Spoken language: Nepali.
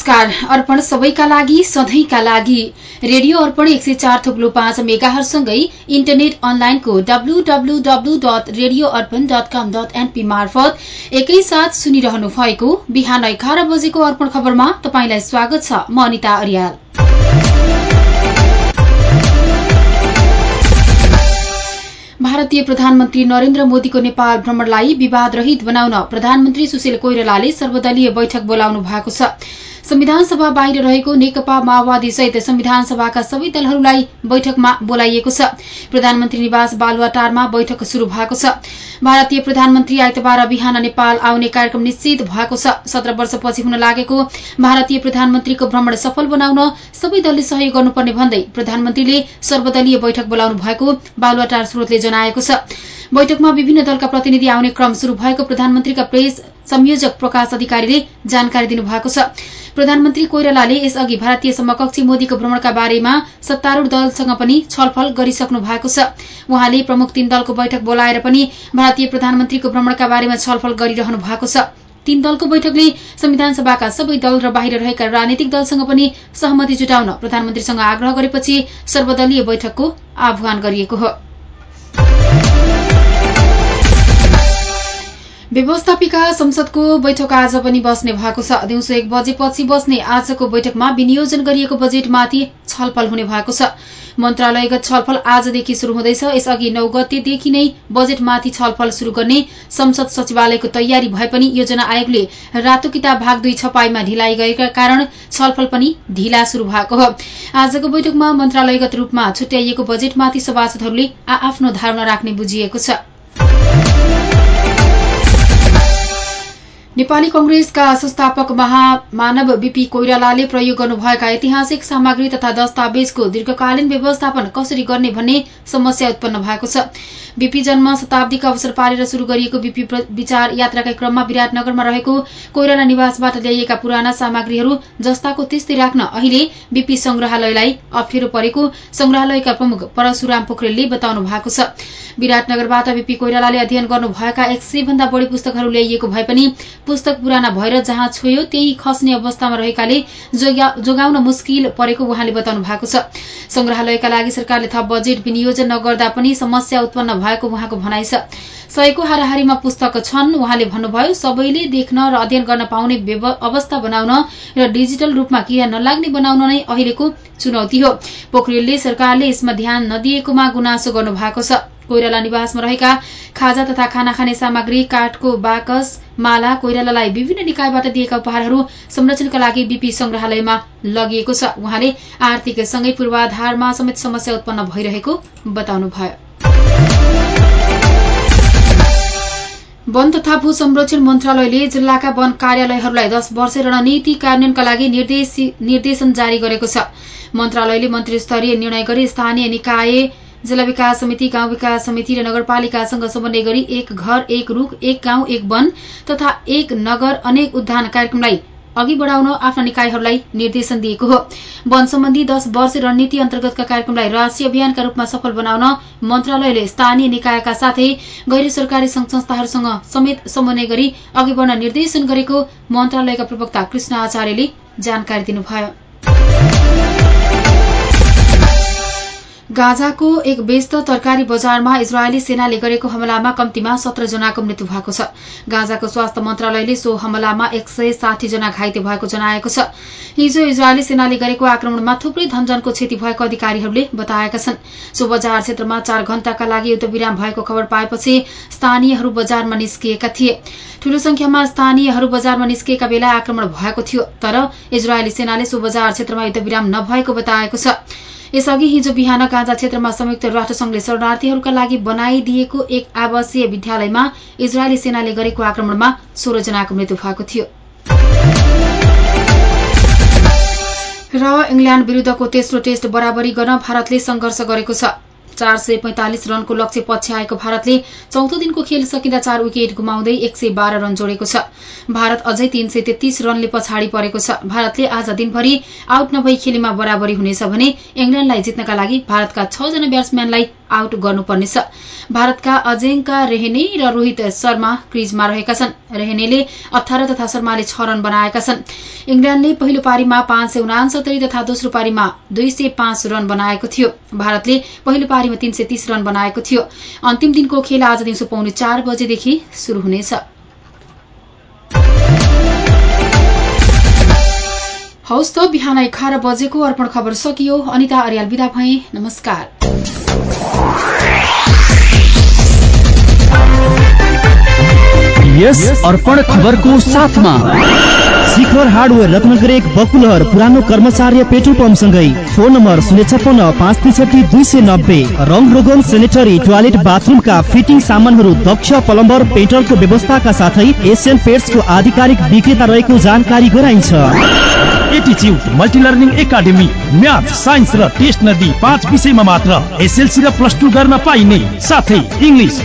नमस्कार। अर्पण सबैका लागि सधैँका लागि। रेडियो अर्पण एक सय चार थुप्लो पाँच मेगाहरूसँगै इन्टरनेट अनलाइनको W W W dot radio Arpan dot com dot NP मार्फत एकैसाथ सुनिरहनु भएको बिहान एघार बजेको अर्पण खबरमा तपाईँलाई स्वागत छ। म अनिता अर्याल। भारतीय प्रधानमन्त्री नरेन्द्र मोदीको नेपाल भ्रमणलाई विवाद रहित बनाउन प्रधानमन्त्री सुशील कोइरालाले सर्वदलीय बैठक बोलाउनु भएको छ। संविधान सभा बाहिर रहेको नेकपा माओवादी सहित संविधान सभाका सबै दलहरूलाई बैठकमा बोलाइएको छ। प्रधानमन्त्री निवास बालुवाटारमा बैठक शुरू भएको छ। भारतीय प्रधानमन्त्री आइतबार बिहान नेपाल आउने कार्यक्रम निश्चित भएको छ। सत्र वर्षपछि हुन लागेको भारतीय प्रधानमन्त्रीको भ्रमण सफल बनाउन सबै दलले सहयोग गर्नुपर्ने भन्दै प्रधानमन्त्रीले सर्वदलीय बैठक बोलाउनु भएको बालुवाटार स्रोतले जनाएको छ। बैठकमा विभिन्न दलका प्रतिनिधि आउने क्रम शुरू भएको प्रधानमन्त्रीका प्रेस संयोजक प्रकाश अधिकारीले जानकारी दिनुभएको छ। प्रधानमन्त्री कोइरालाले यसअघि भारतीय समकक्षी मोदीको भ्रमणका बारेमा सत्तारूढ़ दलसँग पनि छलफल गरिसक्नु भएको छ। उहाँले प्रमुख तीन दलको बैठक बोलाएर पनि भारतीय प्रधानमन्त्रीको भ्रमणका बारेमा छलफल गरिरहनु भएको छ। तीन दलको बैठकले संविधान सभाका सबै दल र बाहिर रहेका राजनीतिक दलसँग पनि सहमति जुटाउन प्रधानमन्त्रीसँग आग्रह गरेपछि सर्वदलीय बैठकको आह्वान गरिएको हो। व्यवस्थापिका संसदको बैठक आज पनि बस्ने भएको छ। दिउँसो एक बजेपछि बस्ने आजको बैठकमा विनियोजन गरिएको बजेटमाथि छलफल हुने भएको छ। मन्त्रालयगत छलफल आजदेखि शुरू हुँदैछ। यसअघि नौ गतेदेखि नै बजेटमाथि छलफल शुरू गर्ने संसद सचिवालयको तयारी भए पनि योजना आयोगले रातो किताब भाग दुई छपाईमा ढिलाइ गरेका कारण छलफल पनि ढिला शुरू भएको हो। आजको बैठकमा मन्त्रालयगत रूपमा छुट्याइएको बजेटमाथि सभासदहरूले आ आफ्नो धारणा राख्ने बुझिएको छ। नेपाली कंग्रेसका संस्थापक महामानव बीपी कोइरालाले प्रयोग गर्नुभएका ऐतिहासिक सामग्री तथा दस्तावेजको दीर्घकालीन व्यवस्थापन कसरी गर्ने भन्ने समस्या उत्पन्न भएको छ। बीपी जन्म शताब्दीको अवसर पारेर शुरू गरिएको बीपी विचार यात्राका क्रममा विराटनगरमा रहेको कोइराला निवासबाट ल्याइएका पुराना सामग्रीहरू जस्ताको त्यस्तै राख्न अहिले बीपी संग्रहालयलाई अप्ठ्यारो परेको संग्रहालयका प्रमुख परशुराम पोखरेलले बताउनु भएको छ। विराटनगरबाट बीपी कोइरालाले अध्ययन गर्नुभएका एक सय भन्दा बढ़ी पुस्तकहरू ल्याइएको भए पनि पुस्तक पुराना भएर जहाँ छोयो त्यही खस्ने अवस्थामा रहेकाले जोगाउन मुस्किल परेको उहाँले बताउनु भएको छ। संग्रहालयका लागि सरकारले थप बजेट विनियोजन नगर्दा पनि समस्या उत्पन्न भएको उहाँको भनाइ छ। सयको हाराहारीमा पुस्तक छन् उहाँले भन्नुभयो सबैले देख्न र अध्ययन गर्न पाउने अवस्था बनाउन र डिजिटल रूपमा किरा नलाग्ने बनाउन नै अहिलेको चुनौती हो। पोखरेलले सरकारले यसमा ध्यान नदिएकोमा गुनासो गर्नु भएको छ। कोइराला निवासमा रहेका खाजा तथा खाना खाने सामग्री काठको बाकस माला कोइरालालाई विभिन्न निकायबाट दिएका उपहारहरू संरक्षणका लागि बीपी संग्रहालयमा लगिएको छ। उहाँले आर्थिक सँगै पूर्वाधारमा समेत समस्या उत्पन्न भइरहेको बताउनुभयो। वन तथा भू संरक्षण मन्त्रालयले जिल्लाका वन कार्यालयहरूलाई दश वर्ष रणनीति कार्यान्वयनका लागि निर्देशन जारी गरेको छ। मन्त्रालयले मन्त्री स्तरीय निर्णय गरी स्थानीय निकाय जिल्ला विकास समिति गाउँ विकास समिति र नगरपालिकासँग समन्वय गरी एक घर एक रूख एक गाउँ एक वन तथा एक नगर अनेक उद्यान कार्यक्रमलाई अघि बढ़ाउन आफ्ना निकायहरूलाई निर्देशन दिएको हो। वन सम्बन्धी दश वर्ष रणनीति अन्तर्गतका कार्यक्रमलाई राष्ट्रिय अभियानका रूपमा सफल बनाउन मन्त्रालयले स्थानीय निकायका साथै गैर सरकारी संघ संस्थाहरूसँग समेत समन्वय गरी अघि बढ़न निर्देशन गरेको मन्त्रालयका प्रवक्ता कृष्ण आचार्यले जानकारी दिनुभयो। गाजाको एक व्यस्त तरकारी बजारमा इजरायली सेनाले गरेको हमलामा कम्तीमा सत्र जनाको मृत्यु भएको छ। गाजाको स्वास्थ्य मन्त्रालयले सो हमलामा एक सय साठी जना घाइते भएको जनाएको छ। हिजो इजरायली सेनाले गरेको आक्रमणमा थुप्रै धनजनको क्षति भएको अधिकारीहरूले बताएका छन्। सो बजार क्षेत्रमा चार घण्टाका लागि युद्धविराम भएको खबर पाएपछि स्थानीयहरू बजारमा निस्किएका थिए। ठूलो संख्यामा स्थानीयहरू बजारमा निस्किएका बेला आक्रमण भएको थियो तर इजरायली सेनाले सो बजार क्षेत्रमा युद्धविराम नभएको बताएको छ। यसअघि हिजो बिहान गाँजा क्षेत्रमा संयुक्त राष्ट्रसंघले शरणार्थीहरूका लागि बनाइदिएको एक आवासीय विद्यालयमा इजरायली सेनाले गरेको आक्रमणमा सोह्र जनाको मृत्यु भएको थियो। र इङ्ल्याण्ड विरूद्धको तेस्रो टेस्ट बराबरी गर्न भारतले संघर्ष गरेको छ। चार सय पैंतालिस रनको लक्ष्य पछ्याएको भारतले चौथो दिनको खेल सकिँदा चार विकेट गुमाउँदै एक सय बाह्र रन जोडेको छ। भारत अझै तीन सय तेत्तीस रनले पछाडि परेको छ। भारतले आज दिनभरि आउट नभई खेलीमा बराबरी हुनेछ भने इङ्ल्याण्डलाई जित्नका लागि भारतका छ जना ब्याट्सम्यानलाई आउट गर्नुपर्नेछ। भारतका अजिङ्का रेहने र रोहित शर्मा क्रिजमा रहेका छन्। रेहनेले अठार तथा शर्माले छ रन बनाएका छन्। इङ्ल्याण्डले पहिलो पारीमा पाँच सय उनासत्तरी तथा दोस्रो पारीमा दुई सय पाँच रन बनाएको थियो। भारतले पहिलो पारीमा तीन सय तीस रन बनाएको थियो। अन्तिम दिनको खेल आज दिउँसो पाउने चार बजेदेखि शुरू हुनेछ। हौस् त बिहान एघार बजेको अर्पण खबर सकियो। अनिता अर्याल विदा भए। नमस्कार। यस अर्पण खबरको साथमा। शिखर हार्डवेयर रत्नगर एक बकुलहर पुरानो कर्मचार्य पेट्रोल पम्पसँगै। फोन नम्बर शून्य छपन्न पाँच त्रिसठी दुई सय नब्बे। रङ रोगन सेनेटरी टोयलेट बाथरुमका फिटिङ सामानहरू दक्ष प्लम्बर पेट्रोलको व्यवस्थाका साथै एसियन पेट्सको आधिकारिक विक्रेता रहेको जानकारी गराइन्छ। Multi learning academy math science र टेस्ट नदी पाँच विषयमा मात्र एसएलसी र प्लस टू गर्न पाइने। साथै इङ्ग्लिस